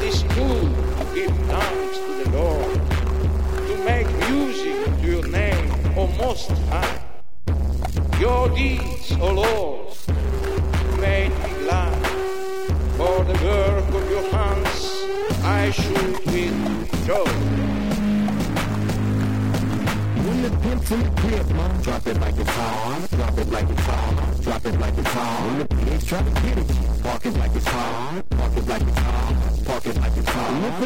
It is good to give thanks to the Lord, to make music to your name, O Most High. Your deeds, O Lord, made me glad. For the work of your hands I should with joy. Pimps in the crib, man. Drop it like it's hot. Drop it like it's hot. Drop it like it's hot. When the pigs try to get it, walk it like it's hot. Walk it like it's hot. It like it's hot.